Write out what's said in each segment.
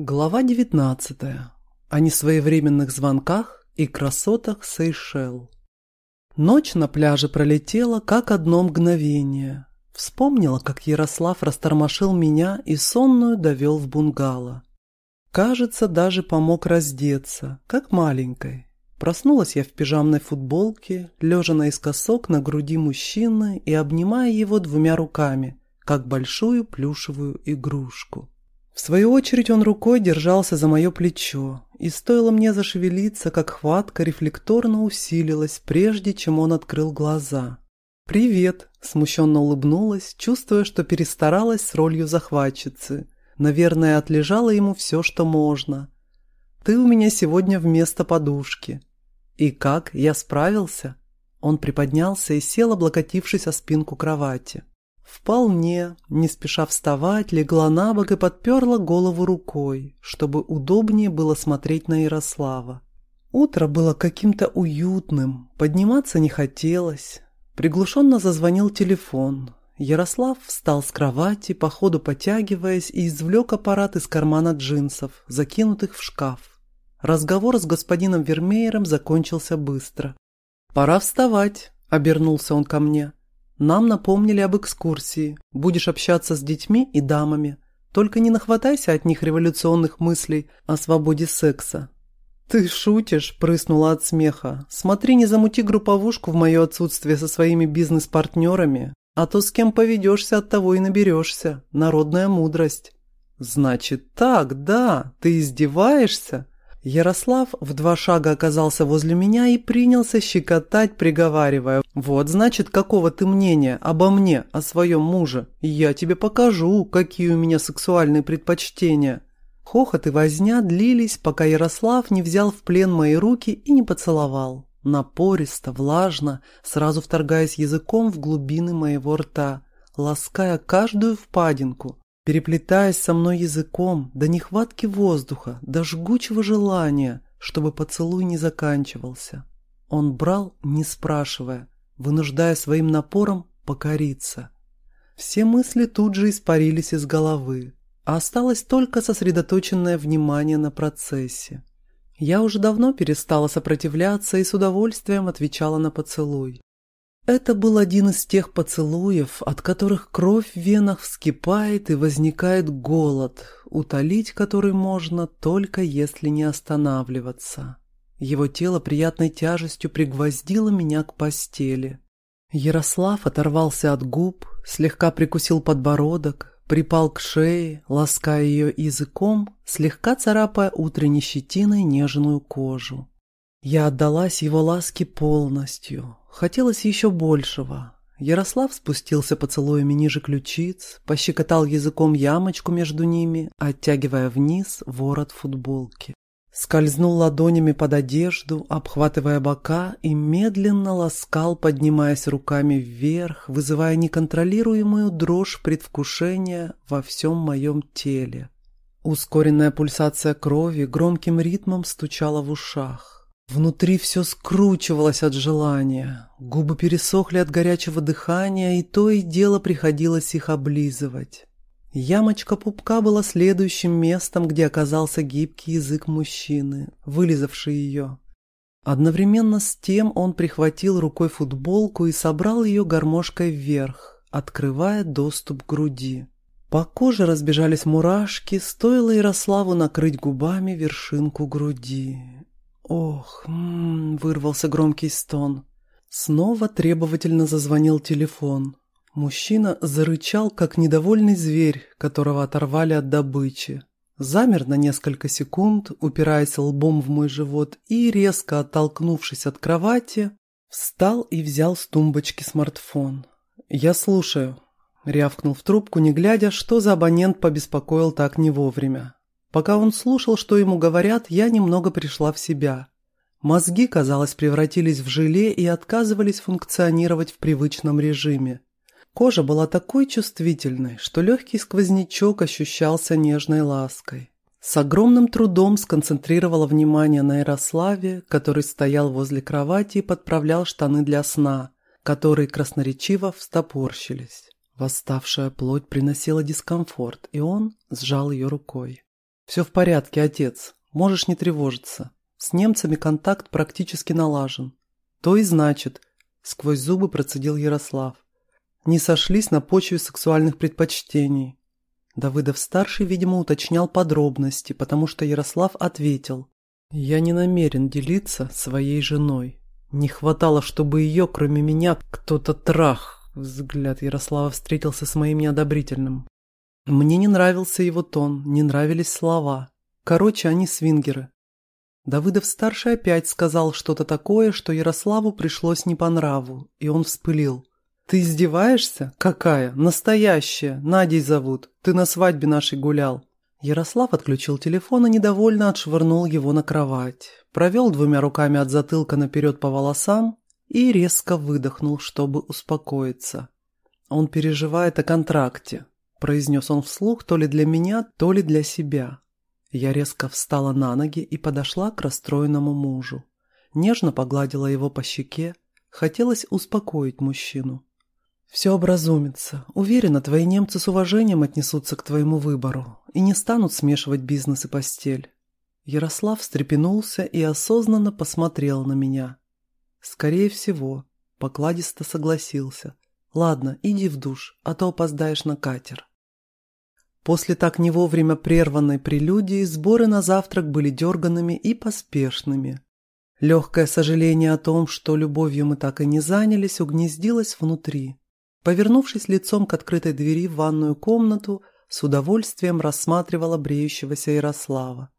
Глава 19. О несвоевременных звонках и красотах Сейшел. Ночь на пляже пролетела, как одно мгновение. Вспомнила, как Ярослав растормошил меня и сонную довел в бунгало. Кажется, даже помог раздеться, как маленькой. Проснулась я в пижамной футболке, лежа наискосок на груди мужчины и обнимая его двумя руками, как большую плюшевую игрушку. В свою очередь он рукой держался за мое плечо, и стоило мне зашевелиться, как хватка рефлекторно усилилась, прежде чем он открыл глаза. «Привет!» – смущенно улыбнулась, чувствуя, что перестаралась с ролью захватчицы. Наверное, отлежала ему все, что можно. «Ты у меня сегодня вместо подушки». «И как? Я справился?» Он приподнялся и сел, облокотившись о спинку кровати. Вполне, не спеша вставать, легла на бок и подперла голову рукой, чтобы удобнее было смотреть на Ярослава. Утро было каким-то уютным, подниматься не хотелось. Приглушенно зазвонил телефон. Ярослав встал с кровати, по ходу потягиваясь, и извлек аппарат из кармана джинсов, закинутых в шкаф. Разговор с господином Вермеером закончился быстро. «Пора вставать», — обернулся он ко мне. Нам напомнили об экскурсии. Будешь общаться с детьми и дамами. Только не нахватайся от них революционных мыслей о свободе секса. «Ты шутишь?» – прыснула от смеха. «Смотри, не замути групповушку в мое отсутствие со своими бизнес-партнерами, а то с кем поведешься, от того и наберешься. Народная мудрость». «Значит так, да, ты издеваешься?» Ярослав в два шага оказался возле меня и принялся щекотать, приговаривая. «Вот, значит, какого ты мнения обо мне, о своем муже? Я тебе покажу, какие у меня сексуальные предпочтения». Хохот и возня длились, пока Ярослав не взял в плен мои руки и не поцеловал. Напористо, влажно, сразу вторгаясь языком в глубины моего рта, лаская каждую впадинку, переплетаясь со мной языком до нехватки воздуха, до жгучего желания, чтобы поцелуй не заканчивался. Он брал, не спрашивая, вынуждая своим напором покориться. Все мысли тут же испарились из головы, а осталось только сосредоточенное внимание на процессе. Я уже давно перестала сопротивляться и с удовольствием отвечала на поцелуй. Это был один из тех поцелуев, от которых кровь в венах вскипает и возникает голод, утолить который можно только если не останавливаться. Его тело приятной тяжестью пригвоздило меня к постели. Ярослав оторвался от губ, слегка прикусил подбородок, припал к шее, лаская ее языком, слегка царапая утренней щетиной нежную кожу. Я отдалась его ласке полностью. Хотелось еще большего. Ярослав спустился поцелуями ниже ключиц, пощекотал языком ямочку между ними, оттягивая вниз ворот футболки. Скользнул ладонями под одежду, обхватывая бока и медленно ласкал, поднимаясь руками вверх, вызывая неконтролируемую дрожь предвкушения во всем моем теле. Ускоренная пульсация крови громким ритмом стучала в ушах. Внутри все скручивалось от желания, губы пересохли от горячего дыхания, и то и дело приходилось их облизывать. Ямочка пупка была следующим местом, где оказался гибкий язык мужчины, вылизавший ее. Одновременно с тем он прихватил рукой футболку и собрал ее гармошкой вверх, открывая доступ к груди. По коже разбежались мурашки, стоило Ярославу накрыть губами вершинку груди. «Ох!» м -м, вырвался громкий стон. Снова требовательно зазвонил телефон. Мужчина зарычал, как недовольный зверь, которого оторвали от добычи. Замер на несколько секунд, упираясь лбом в мой живот и, резко оттолкнувшись от кровати, встал и взял с тумбочки смартфон. «Я слушаю», — рявкнул в трубку, не глядя, что за абонент побеспокоил так не вовремя. Пока он слушал, что ему говорят, я немного пришла в себя. Мозги, казалось, превратились в желе и отказывались функционировать в привычном режиме. Кожа была такой чувствительной, что легкий сквознячок ощущался нежной лаской. С огромным трудом сконцентрировала внимание на Ярославе, который стоял возле кровати и подправлял штаны для сна, которые красноречиво встопорщились. Восставшая плоть приносила дискомфорт, и он сжал ее рукой. «Все в порядке, отец. Можешь не тревожиться. С немцами контакт практически налажен». «То и значит», — сквозь зубы процедил Ярослав. «Не сошлись на почве сексуальных предпочтений». Давыдов-старший, видимо, уточнял подробности, потому что Ярослав ответил. «Я не намерен делиться своей женой. Не хватало, чтобы ее, кроме меня, кто-то трах». Взгляд Ярослава встретился с моим неодобрительным. Мне не нравился его тон, не нравились слова. Короче, они свингеры. Давыдов-старший опять сказал что-то такое, что Ярославу пришлось не по нраву, и он вспылил. «Ты издеваешься? Какая? Настоящая! Надей зовут. Ты на свадьбе нашей гулял». Ярослав отключил телефон и недовольно отшвырнул его на кровать. Провел двумя руками от затылка наперед по волосам и резко выдохнул, чтобы успокоиться. Он переживает о контракте произнес он вслух то ли для меня, то ли для себя. Я резко встала на ноги и подошла к расстроенному мужу. Нежно погладила его по щеке, хотелось успокоить мужчину. «Все образумится. Уверена, твои немцы с уважением отнесутся к твоему выбору и не станут смешивать бизнес и постель». Ярослав встрепенулся и осознанно посмотрел на меня. «Скорее всего», — покладисто согласился. «Ладно, иди в душ, а то опоздаешь на катер». После так не вовремя прерванной прелюдии сборы на завтрак были дерганными и поспешными. Легкое сожаление о том, что любовью мы так и не занялись, угнездилось внутри. Повернувшись лицом к открытой двери в ванную комнату, с удовольствием рассматривала бреющегося Ярослава.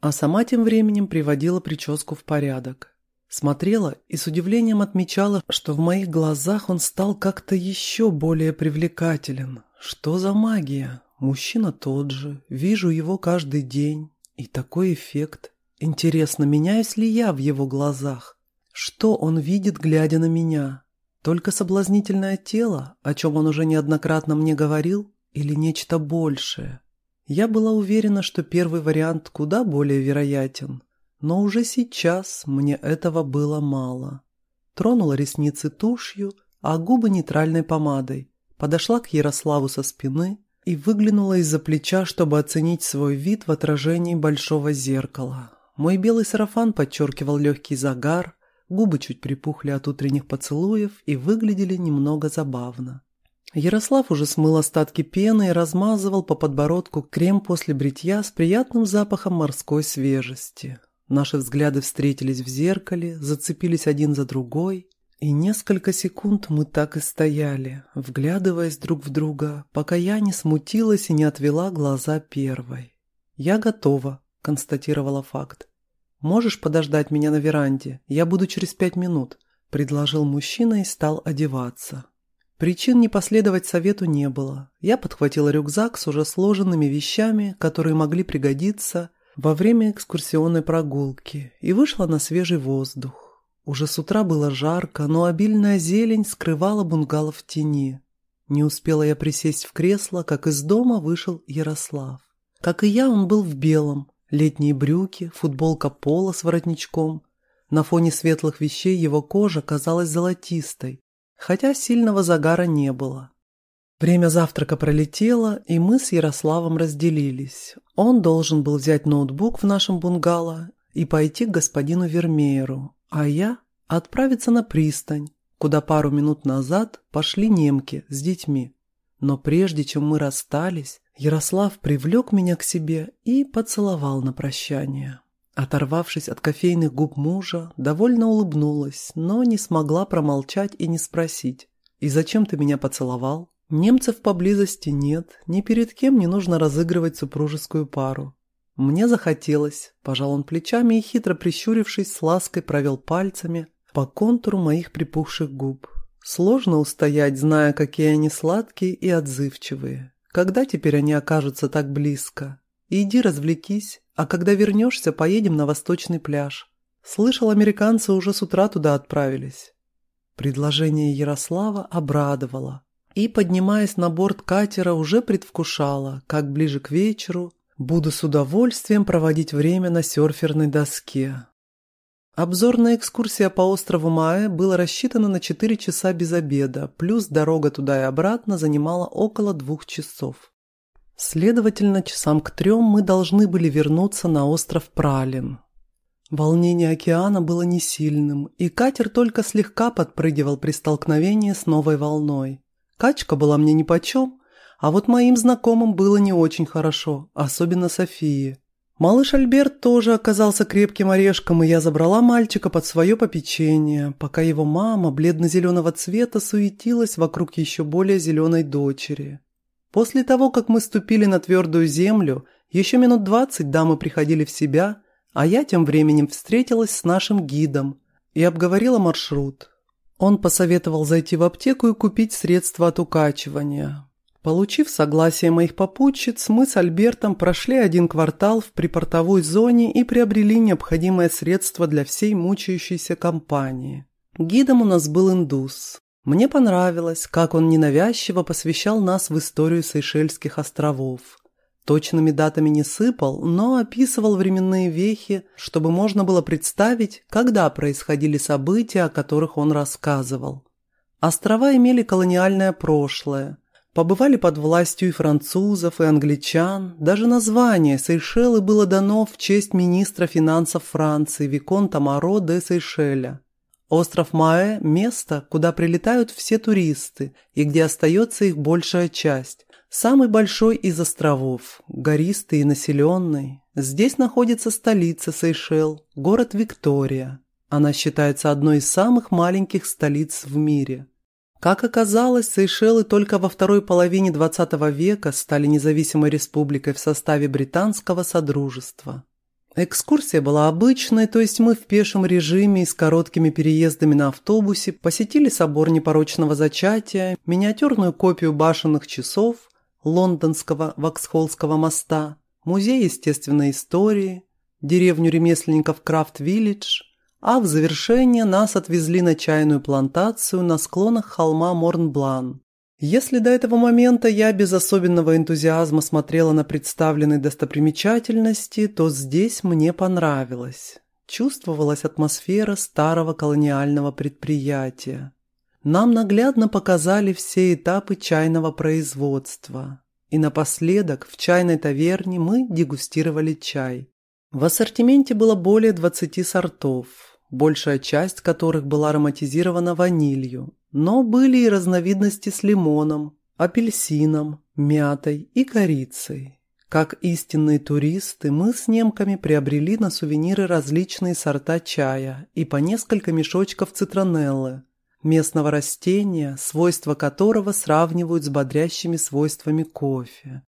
А сама тем временем приводила прическу в порядок. Смотрела и с удивлением отмечала, что в моих глазах он стал как-то еще более привлекателен. Что за магия? Мужчина тот же, вижу его каждый день. И такой эффект. Интересно, меняюсь ли я в его глазах? Что он видит, глядя на меня? Только соблазнительное тело, о чем он уже неоднократно мне говорил, или нечто большее? Я была уверена, что первый вариант куда более вероятен, но уже сейчас мне этого было мало. Тронула ресницы тушью, а губы нейтральной помадой, подошла к Ярославу со спины, и выглянула из-за плеча, чтобы оценить свой вид в отражении большого зеркала. Мой белый сарафан подчеркивал легкий загар, губы чуть припухли от утренних поцелуев и выглядели немного забавно. Ярослав уже смыл остатки пены и размазывал по подбородку крем после бритья с приятным запахом морской свежести. Наши взгляды встретились в зеркале, зацепились один за другой, и несколько секунд мы так и стояли, вглядываясь друг в друга, пока я не смутилась и не отвела глаза первой. «Я готова», — констатировала факт. «Можешь подождать меня на веранде? Я буду через пять минут», — предложил мужчина и стал одеваться. Причин не последовать совету не было. Я подхватила рюкзак с уже сложенными вещами, которые могли пригодиться во время экскурсионной прогулки, и вышла на свежий воздух. Уже с утра было жарко, но обильная зелень скрывала бунгало в тени. Не успела я присесть в кресло, как из дома вышел Ярослав. Как и я, он был в белом. Летние брюки, футболка пола с воротничком. На фоне светлых вещей его кожа казалась золотистой, хотя сильного загара не было. Время завтрака пролетело, и мы с Ярославом разделились. Он должен был взять ноутбук в нашем бунгало и пойти к господину Вермееру, а я отправиться на пристань, куда пару минут назад пошли немки с детьми. Но прежде чем мы расстались, Ярослав привлек меня к себе и поцеловал на прощание. Оторвавшись от кофейных губ мужа, довольно улыбнулась, но не смогла промолчать и не спросить. «И зачем ты меня поцеловал?» Немцев поблизости нет, ни перед кем не нужно разыгрывать супружескую пару. Мне захотелось, пожал он плечами и, хитро прищурившись, с лаской провел пальцами по контуру моих припухших губ. Сложно устоять, зная, какие они сладкие и отзывчивые. Когда теперь они окажутся так близко? Иди развлекись, а когда вернешься, поедем на восточный пляж. Слышал, американцы уже с утра туда отправились. Предложение Ярослава обрадовало. И, поднимаясь на борт катера, уже предвкушала, как ближе к вечеру Буду с удовольствием проводить время на серферной доске. Обзорная экскурсия по острову Маэ была рассчитана на 4 часа без обеда, плюс дорога туда и обратно занимала около двух часов. Следовательно, часам к трем мы должны были вернуться на остров Пралин. Волнение океана было не сильным, и катер только слегка подпрыгивал при столкновении с новой волной. Качка была мне нипочем, а вот моим знакомым было не очень хорошо, особенно Софии. Малыш Альберт тоже оказался крепким орешком, и я забрала мальчика под свое попечение, пока его мама, бледно-зеленого цвета, суетилась вокруг еще более зеленой дочери. После того, как мы ступили на твердую землю, еще минут двадцать дамы приходили в себя, а я тем временем встретилась с нашим гидом и обговорила маршрут. Он посоветовал зайти в аптеку и купить средства от укачивания. Получив согласие моих попутчиц, мы с Альбертом прошли один квартал в припортовой зоне и приобрели необходимое средство для всей мучающейся компании. Гидом у нас был индус. Мне понравилось, как он ненавязчиво посвящал нас в историю Сейшельских островов. Точными датами не сыпал, но описывал временные вехи, чтобы можно было представить, когда происходили события, о которых он рассказывал. Острова имели колониальное прошлое – Побывали под властью и французов, и англичан. Даже название Сейшелы было дано в честь министра финансов Франции Виконта Моро де Сейшеля. Остров Маэ – место, куда прилетают все туристы и где остается их большая часть. Самый большой из островов, гористый и населенный. Здесь находится столица Сейшел, город Виктория. Она считается одной из самых маленьких столиц в мире – как оказалось, Сейшелы только во второй половине XX века стали независимой республикой в составе британского содружества. Экскурсия была обычной, то есть мы в пешем режиме и с короткими переездами на автобусе посетили собор непорочного зачатия, миниатюрную копию башенных часов, лондонского Воксхоллского моста, музей естественной истории, деревню ремесленников Крафт-Виллидж – а в завершение нас отвезли на чайную плантацию на склонах холма Морнблан. Если до этого момента я без особенного энтузиазма смотрела на представленные достопримечательности, то здесь мне понравилось. Чувствовалась атмосфера старого колониального предприятия. Нам наглядно показали все этапы чайного производства. И напоследок в чайной таверне мы дегустировали чай. В ассортименте было более 20 сортов большая часть которых была ароматизирована ванилью, но были и разновидности с лимоном, апельсином, мятой и корицей. Как истинные туристы, мы с немками приобрели на сувениры различные сорта чая и по несколько мешочков цитронеллы, местного растения, свойства которого сравнивают с бодрящими свойствами кофе.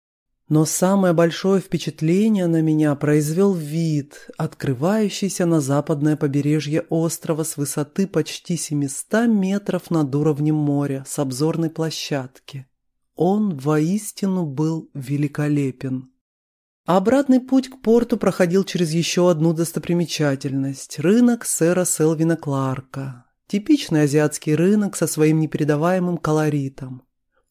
Но самое большое впечатление на меня произвел вид, открывающийся на западное побережье острова с высоты почти 700 метров над уровнем моря с обзорной площадки. Он воистину был великолепен. обратный путь к порту проходил через еще одну достопримечательность – рынок сэра Селвина Кларка. Типичный азиатский рынок со своим непередаваемым колоритом.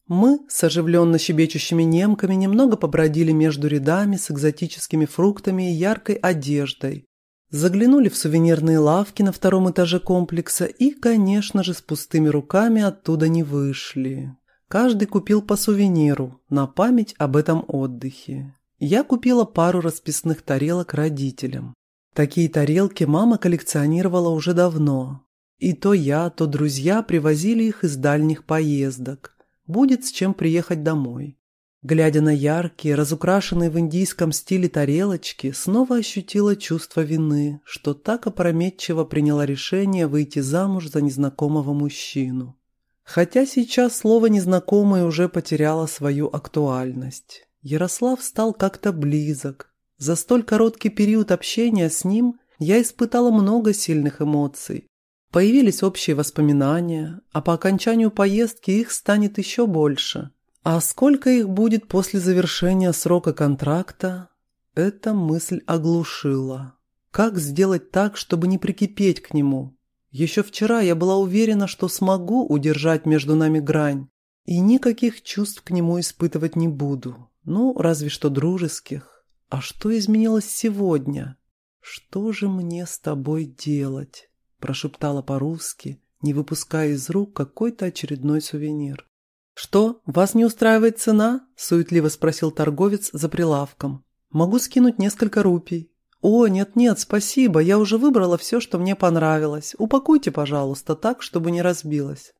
Мы с оживленно щебечущими немками немного побродили между рядами с экзотическими фруктами и яркой одеждой. Заглянули в сувенирные лавки на втором этаже комплекса и, конечно же, с пустыми руками оттуда не вышли. Каждый купил по сувениру на память об этом отдыхе. Я купила пару расписных тарелок родителям. Такие тарелки мама коллекционировала уже давно. И то я, то друзья привозили их из дальних поездок. Будет с чем приехать домой. Глядя на яркие, разукрашенные в индийском стиле тарелочки, снова ощутила чувство вины, что так опрометчиво приняла решение выйти замуж за незнакомого мужчину. Хотя сейчас слово «незнакомый» уже потеряло свою актуальность. Ярослав стал как-то близок. За столь короткий период общения с ним я испытала много сильных эмоций, Появились общие воспоминания, а по окончанию поездки их станет еще больше. А сколько их будет после завершения срока контракта, эта мысль оглушила. Как сделать так, чтобы не прикипеть к нему? Еще вчера я была уверена, что смогу удержать между нами грань, и никаких чувств к нему испытывать не буду. Ну, разве что дружеских. А что изменилось сегодня? Что же мне с тобой делать? Прошептала по-русски, не выпуская из рук какой-то очередной сувенир. «Что, вас не устраивает цена?» – суетливо спросил торговец за прилавком. «Могу скинуть несколько рупий». «О, нет-нет, спасибо, я уже выбрала все, что мне понравилось. Упакуйте, пожалуйста, так, чтобы не разбилось».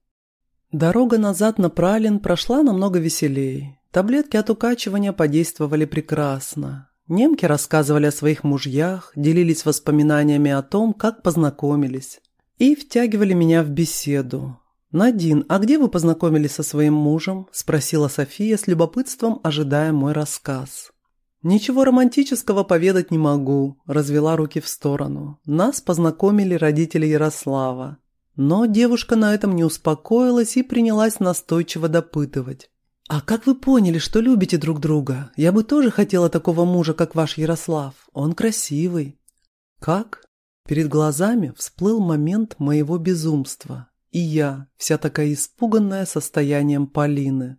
Дорога назад на Пралин прошла намного веселее. Таблетки от укачивания подействовали прекрасно. Немки рассказывали о своих мужьях, делились воспоминаниями о том, как познакомились. И втягивали меня в беседу. «Надин, а где вы познакомились со своим мужем?» – спросила София с любопытством, ожидая мой рассказ. «Ничего романтического поведать не могу», – развела руки в сторону. «Нас познакомили родители Ярослава». Но девушка на этом не успокоилась и принялась настойчиво допытывать. «А как вы поняли, что любите друг друга? Я бы тоже хотела такого мужа, как ваш Ярослав. Он красивый». «Как?» Перед глазами всплыл момент моего безумства. И я, вся такая испуганная состоянием Полины.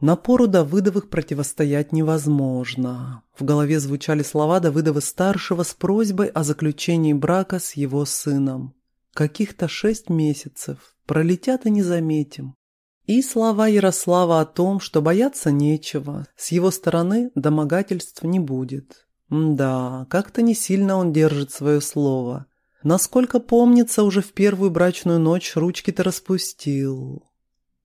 Напору Давыдовых противостоять невозможно. В голове звучали слова Давыдова-старшего с просьбой о заключении брака с его сыном. Каких-то шесть месяцев. Пролетят и не заметим. И слова Ярослава о том, что бояться нечего, с его стороны домогательств не будет. Да, как-то не сильно он держит свое слово. Насколько помнится, уже в первую брачную ночь ручки-то распустил.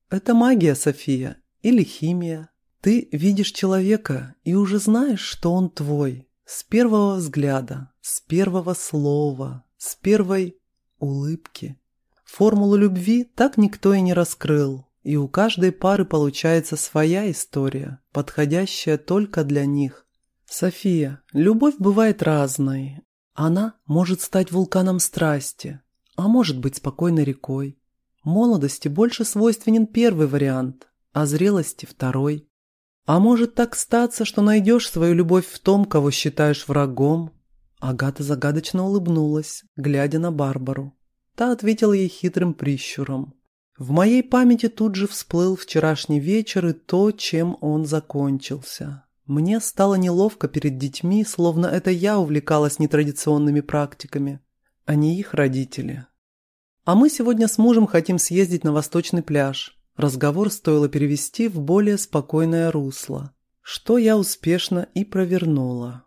Это магия, София, или химия. Ты видишь человека и уже знаешь, что он твой. С первого взгляда, с первого слова, с первой улыбки. Формулу любви так никто и не раскрыл, и у каждой пары получается своя история, подходящая только для них. София, любовь бывает разной, она может стать вулканом страсти, а может быть спокойной рекой. Молодости больше свойственен первый вариант, а зрелости – второй. А может так статься, что найдешь свою любовь в том, кого считаешь врагом? Агата загадочно улыбнулась, глядя на Барбару. Та ответила ей хитрым прищуром. В моей памяти тут же всплыл вчерашний вечер и то, чем он закончился. Мне стало неловко перед детьми, словно это я увлекалась нетрадиционными практиками, а не их родители. А мы сегодня с мужем хотим съездить на восточный пляж. Разговор стоило перевести в более спокойное русло, что я успешно и провернула.